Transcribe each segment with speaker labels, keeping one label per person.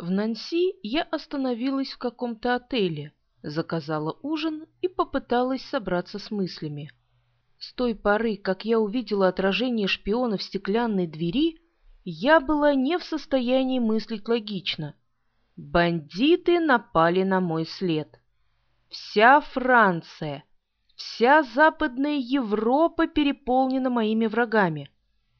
Speaker 1: В Нанси я остановилась в каком-то отеле, заказала ужин и попыталась собраться с мыслями. С той поры, как я увидела отражение шпиона в стеклянной двери, я была не в состоянии мыслить логично. Бандиты напали на мой след. Вся Франция, вся Западная Европа переполнена моими врагами.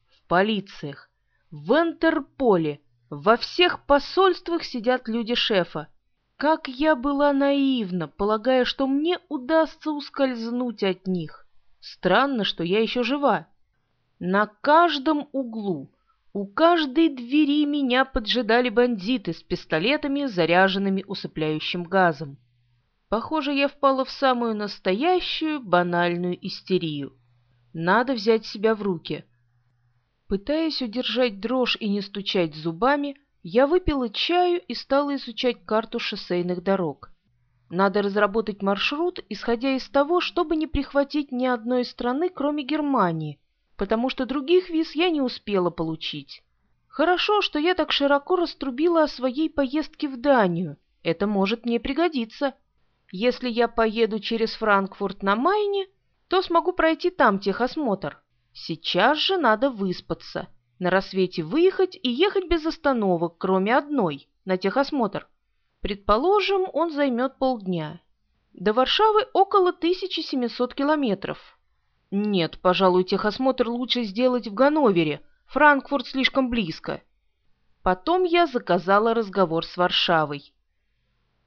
Speaker 1: В полициях, в Интерполе, во всех посольствах сидят люди шефа. Как я была наивна, полагая, что мне удастся ускользнуть от них. Странно, что я еще жива. На каждом углу, у каждой двери меня поджидали бандиты с пистолетами, заряженными усыпляющим газом. Похоже, я впала в самую настоящую банальную истерию. Надо взять себя в руки. Пытаясь удержать дрожь и не стучать зубами, я выпила чаю и стала изучать карту шоссейных дорог. Надо разработать маршрут, исходя из того, чтобы не прихватить ни одной страны, кроме Германии, потому что других виз я не успела получить. Хорошо, что я так широко раструбила о своей поездке в Данию. Это может мне пригодиться. Если я поеду через Франкфурт на Майне, то смогу пройти там техосмотр. Сейчас же надо выспаться, на рассвете выехать и ехать без остановок, кроме одной, на техосмотр. Предположим, он займет полдня. До Варшавы около 1700 километров. Нет, пожалуй, техосмотр лучше сделать в Ганновере, Франкфурт слишком близко. Потом я заказала разговор с Варшавой.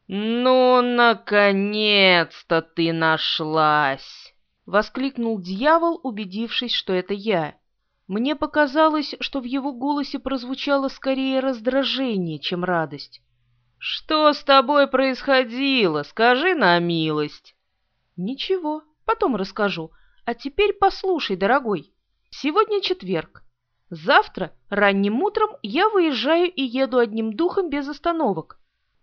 Speaker 1: «Ну, наконец-то ты нашлась!» — воскликнул дьявол, убедившись, что это я. Мне показалось, что в его голосе прозвучало скорее раздражение, чем радость. «Что с тобой происходило? Скажи на милость!» «Ничего, потом расскажу. А теперь послушай, дорогой. Сегодня четверг. Завтра ранним утром я выезжаю и еду одним духом без остановок.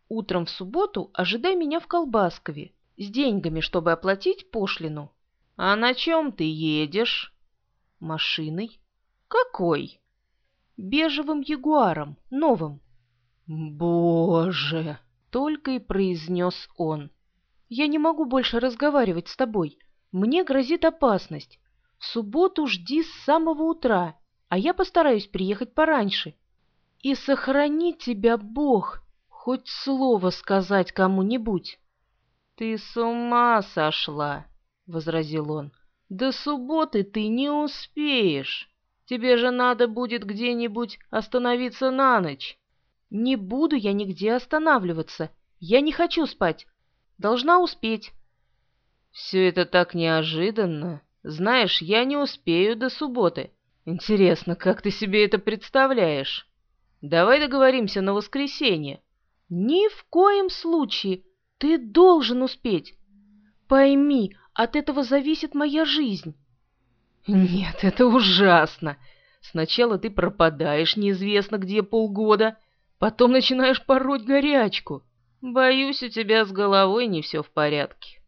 Speaker 1: Утром в субботу ожидай меня в Колбаскове с деньгами, чтобы оплатить пошлину. «А на чем ты едешь?» «Машиной». «Какой?» «Бежевым ягуаром, новым». «Боже!» — только и произнес он. «Я не могу больше разговаривать с тобой. Мне грозит опасность. В субботу жди с самого утра, а я постараюсь приехать пораньше. И сохрани тебя Бог, хоть слово сказать кому-нибудь». «Ты с ума сошла!» — возразил он. «До субботы ты не успеешь. Тебе же надо будет где-нибудь остановиться на ночь». «Не буду я нигде останавливаться. Я не хочу спать. Должна успеть». «Все это так неожиданно. Знаешь, я не успею до субботы. Интересно, как ты себе это представляешь? Давай договоримся на воскресенье». «Ни в коем случае. Ты должен успеть. Пойми, от этого зависит моя жизнь. Нет, это ужасно. Сначала ты пропадаешь неизвестно где полгода, потом начинаешь пороть горячку. Боюсь, у тебя с головой не все в порядке.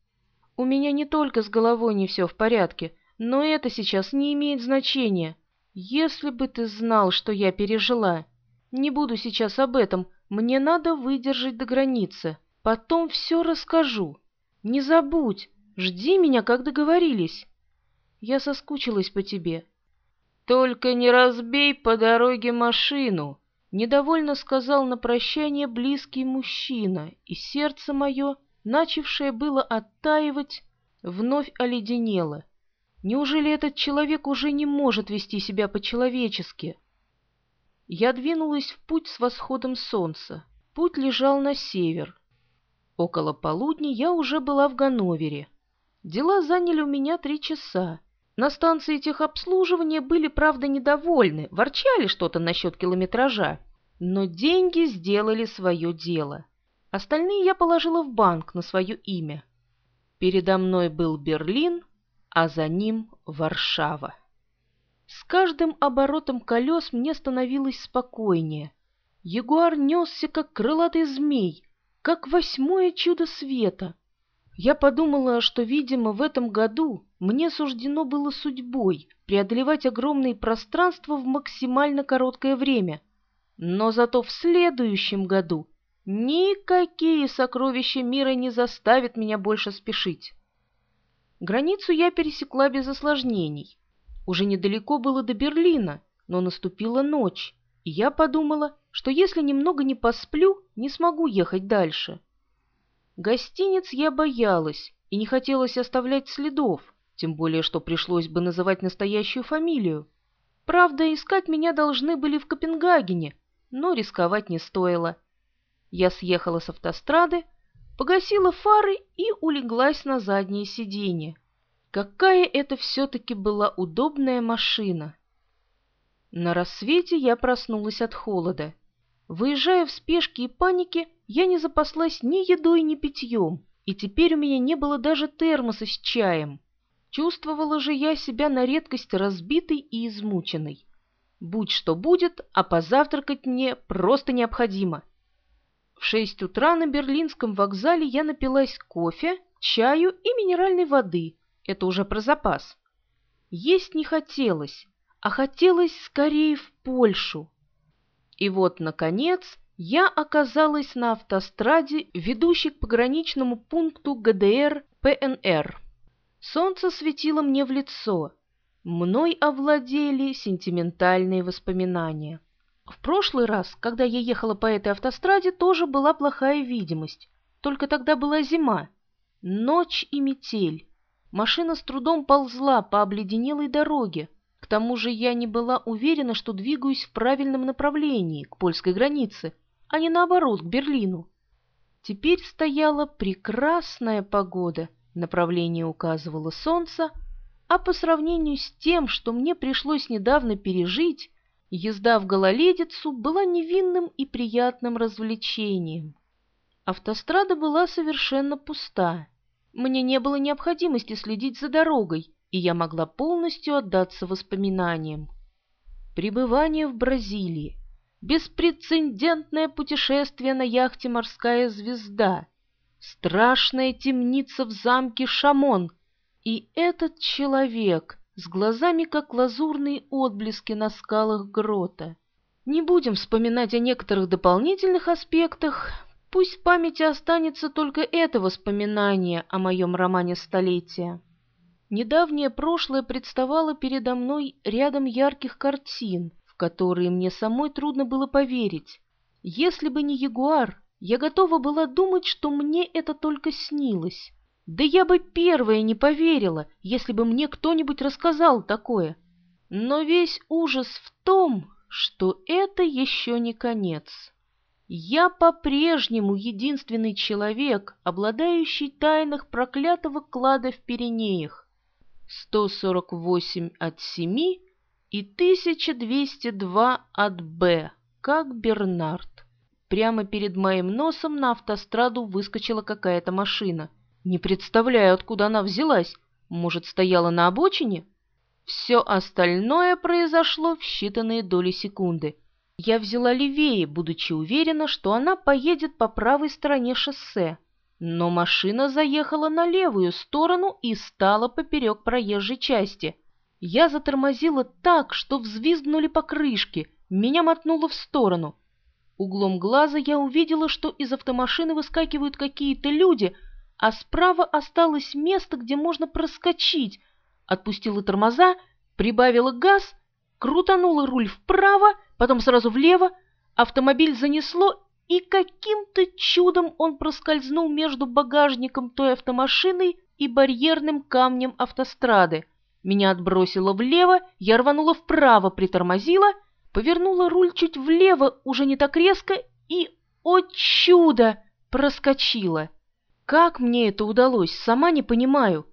Speaker 1: У меня не только с головой не все в порядке, но это сейчас не имеет значения. Если бы ты знал, что я пережила. Не буду сейчас об этом, мне надо выдержать до границы. Потом все расскажу. Не забудь, Жди меня, как договорились. Я соскучилась по тебе. Только не разбей по дороге машину, недовольно сказал на прощание близкий мужчина, и сердце мое, начавшее было оттаивать, вновь оледенело. Неужели этот человек уже не может вести себя по-человечески? Я двинулась в путь с восходом солнца. Путь лежал на север. Около полудня я уже была в Ганновере. Дела заняли у меня три часа. На станции техобслуживания были, правда, недовольны, ворчали что-то насчет километража. Но деньги сделали свое дело. Остальные я положила в банк на свое имя. Передо мной был Берлин, а за ним Варшава. С каждым оборотом колес мне становилось спокойнее. Ягуар несся, как крылатый змей, как восьмое чудо света — я подумала, что, видимо, в этом году мне суждено было судьбой преодолевать огромные пространства в максимально короткое время. Но зато в следующем году Никакие сокровища мира не заставят меня больше спешить. Границу я пересекла без осложнений. Уже недалеко было до Берлина, но наступила ночь, и я подумала, что если немного не посплю, не смогу ехать дальше. Гостиниц я боялась и не хотелось оставлять следов, тем более что пришлось бы называть настоящую фамилию. Правда, искать меня должны были в Копенгагене, но рисковать не стоило. Я съехала с автострады, погасила фары и улеглась на заднее сиденье. Какая это все-таки была удобная машина! На рассвете я проснулась от холода. Выезжая в спешке и панике, я не запаслась ни едой, ни питьем, и теперь у меня не было даже термоса с чаем. Чувствовала же я себя на редкость разбитой и измученной. Будь что будет, а позавтракать мне просто необходимо. В шесть утра на Берлинском вокзале я напилась кофе, чаю и минеральной воды. Это уже про запас. Есть не хотелось, а хотелось скорее в Польшу. И вот, наконец, я оказалась на автостраде, ведущей к пограничному пункту ГДР ПНР. Солнце светило мне в лицо. Мной овладели сентиментальные воспоминания. В прошлый раз, когда я ехала по этой автостраде, тоже была плохая видимость. Только тогда была зима. Ночь и метель. Машина с трудом ползла по обледенелой дороге. К тому же я не была уверена, что двигаюсь в правильном направлении, к польской границе, а не наоборот, к Берлину. Теперь стояла прекрасная погода — Направление указывало солнце, а по сравнению с тем, что мне пришлось недавно пережить, езда в гололедицу была невинным и приятным развлечением. Автострада была совершенно пуста. Мне не было необходимости следить за дорогой, и я могла полностью отдаться воспоминаниям. Пребывание в Бразилии, беспрецедентное путешествие на яхте «Морская звезда», страшная темница в замке Шамон, и этот человек с глазами, как лазурные отблески на скалах грота. Не будем вспоминать о некоторых дополнительных аспектах, пусть в памяти останется только это воспоминание о моем романе столетия. Недавнее прошлое представало передо мной рядом ярких картин, которые мне самой трудно было поверить. Если бы не ягуар, я готова была думать, что мне это только снилось. Да я бы первая не поверила, если бы мне кто-нибудь рассказал такое. Но весь ужас в том, что это еще не конец. Я по-прежнему единственный человек, обладающий тайнах проклятого клада в Пиренеях. 148 от 7 и 1202 от Б, как Бернард. Прямо перед моим носом на автостраду выскочила какая-то машина. Не представляю, откуда она взялась. Может, стояла на обочине? Все остальное произошло в считанные доли секунды. Я взяла левее, будучи уверена, что она поедет по правой стороне шоссе. Но машина заехала на левую сторону и стала поперек проезжей части. Я затормозила так, что взвизгнули покрышки, меня мотнуло в сторону — Углом глаза я увидела, что из автомашины выскакивают какие-то люди, а справа осталось место, где можно проскочить. Отпустила тормоза, прибавила газ, крутанула руль вправо, потом сразу влево. Автомобиль занесло, и каким-то чудом он проскользнул между багажником той автомашины и барьерным камнем автострады. Меня отбросило влево, я рванула вправо, притормозила — повернула руль чуть влево, уже не так резко, и, о чудо, проскочила. Как мне это удалось, сама не понимаю,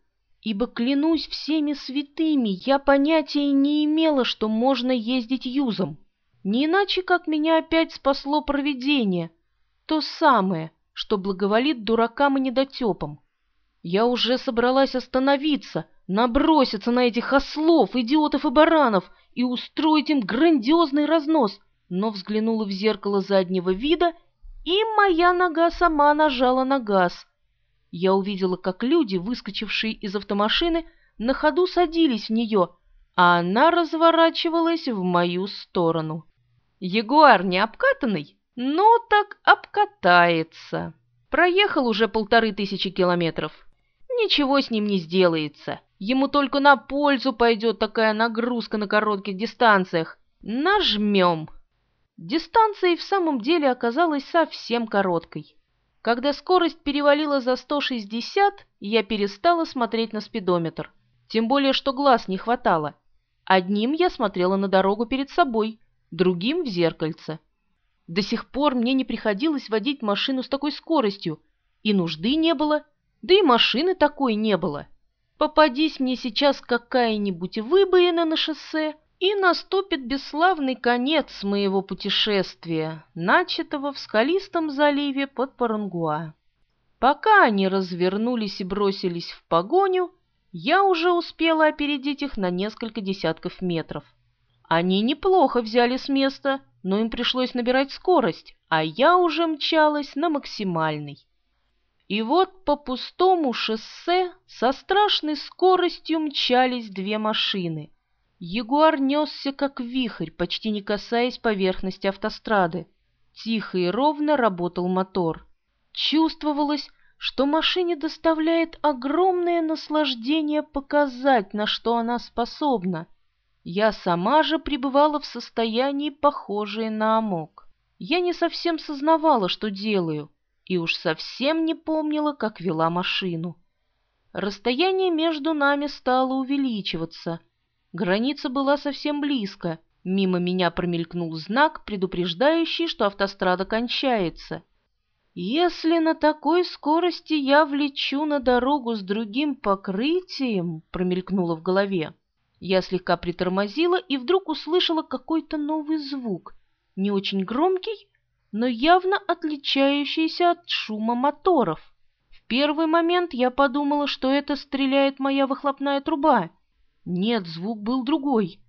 Speaker 1: ибо, клянусь всеми святыми, я понятия не имела, что можно ездить юзом. Не иначе, как меня опять спасло провидение, то самое, что благоволит дуракам и недотепам. Я уже собралась остановиться, наброситься на этих ослов, идиотов и баранов и устроить им грандиозный разнос, но взглянула в зеркало заднего вида, и моя нога сама нажала на газ. Я увидела, как люди, выскочившие из автомашины, на ходу садились в нее, а она разворачивалась в мою сторону. «Ягуар не обкатанный?» Ну так обкатается. Проехал уже полторы тысячи километров. Ничего с ним не сделается. Ему только на пользу пойдет такая нагрузка на коротких дистанциях. Нажмем. Дистанция и в самом деле оказалась совсем короткой. Когда скорость перевалила за 160, я перестала смотреть на спидометр. Тем более, что глаз не хватало. Одним я смотрела на дорогу перед собой, другим — в зеркальце. До сих пор мне не приходилось водить машину с такой скоростью, и нужды не было, да и машины такой не было. Попадись мне сейчас какая-нибудь выбоина на шоссе, и наступит бесславный конец моего путешествия, начатого в скалистом заливе под Парангуа. Пока они развернулись и бросились в погоню, я уже успела опередить их на несколько десятков метров. Они неплохо взяли с места, но им пришлось набирать скорость, а я уже мчалась на максимальной. И вот по пустому шоссе со страшной скоростью мчались две машины — Ягуар несся как вихрь, почти не касаясь поверхности автострады. Тихо и ровно работал мотор. Чувствовалось, что машине доставляет огромное наслаждение показать, на что она способна. Я сама же пребывала в состоянии, похожее на амок. Я не совсем сознавала, что делаю, и уж совсем не помнила, как вела машину. Расстояние между нами стало увеличиваться — Граница была совсем близко. Мимо меня промелькнул знак, предупреждающий, что автострада кончается. «Если на такой скорости я влечу на дорогу с другим покрытием», — промелькнуло в голове. Я слегка притормозила и вдруг услышала какой-то новый звук, не очень громкий, но явно отличающийся от шума моторов. В первый момент я подумала, что это стреляет моя выхлопная труба, нет, звук был другой.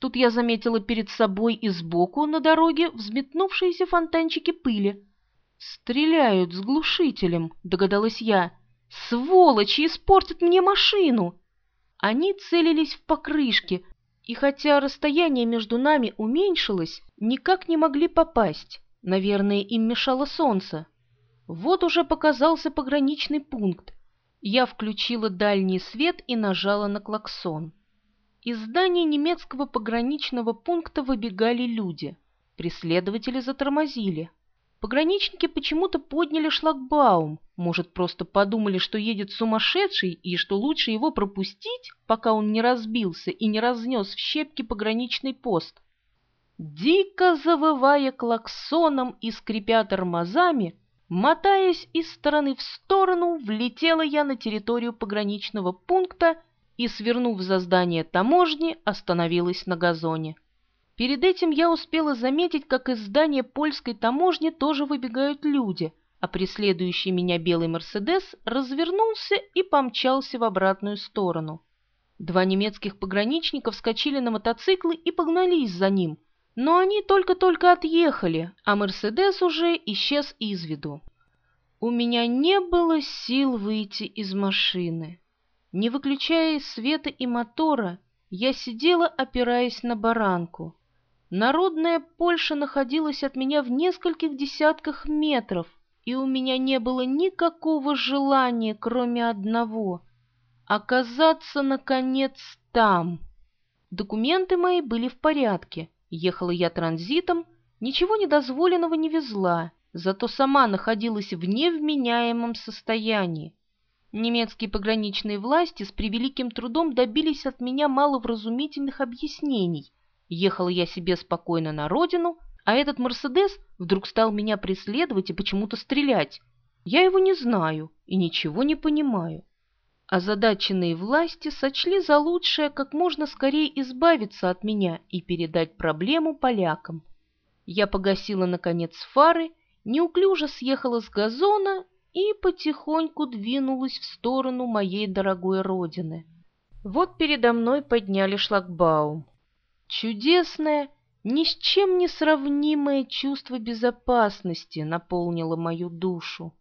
Speaker 1: Тут я заметила перед собой и сбоку на дороге взметнувшиеся фонтанчики пыли. «Стреляют с глушителем», — догадалась я. «Сволочи испортят мне машину!» Они целились в покрышки, и хотя расстояние между нами уменьшилось, никак не могли попасть. Наверное, им мешало солнце. Вот уже показался пограничный пункт. Я включила дальний свет и нажала на клаксон. Из здания немецкого пограничного пункта выбегали люди. Преследователи затормозили. Пограничники почему-то подняли шлагбаум. Может, просто подумали, что едет сумасшедший и что лучше его пропустить, пока он не разбился и не разнес в щепки пограничный пост. Дико завывая клаксоном и скрипя тормозами, мотаясь из стороны в сторону, влетела я на территорию пограничного пункта и, свернув за здание таможни, остановилась на газоне. Перед этим я успела заметить, как из здания польской таможни тоже выбегают люди, а преследующий меня белый «Мерседес» развернулся и помчался в обратную сторону. Два немецких пограничника вскочили на мотоциклы и погнались за ним, но они только-только отъехали, а «Мерседес» уже исчез из виду. У меня не было сил выйти из машины. Не выключая света и мотора, я сидела, опираясь на баранку. Народная Польша находилась от меня в нескольких десятках метров, и у меня не было никакого желания, кроме одного — оказаться, наконец, там. Документы мои были в порядке, ехала я транзитом, ничего недозволенного не везла, зато сама находилась в невменяемом состоянии. Немецкие пограничные власти с превеликим трудом добились от меня маловразумительных объяснений. Ехал я себе спокойно на родину, а этот «Мерседес» вдруг стал меня преследовать и почему-то стрелять. Я его не знаю и ничего не понимаю. Озадаченные власти сочли за лучшее как можно скорее избавиться от меня и передать проблему полякам. Я погасила, наконец, фары, неуклюже съехала с газона и потихоньку двинулась в сторону моей дорогой родины. Вот передо мной подняли шлагбаум. Чудесное, ни с чем не сравнимое чувство безопасности наполнило мою душу.